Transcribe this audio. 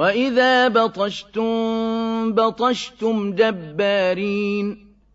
وَإِذَا بَطَشْتُم بَطَشْتُمْ جَبَّارِينَ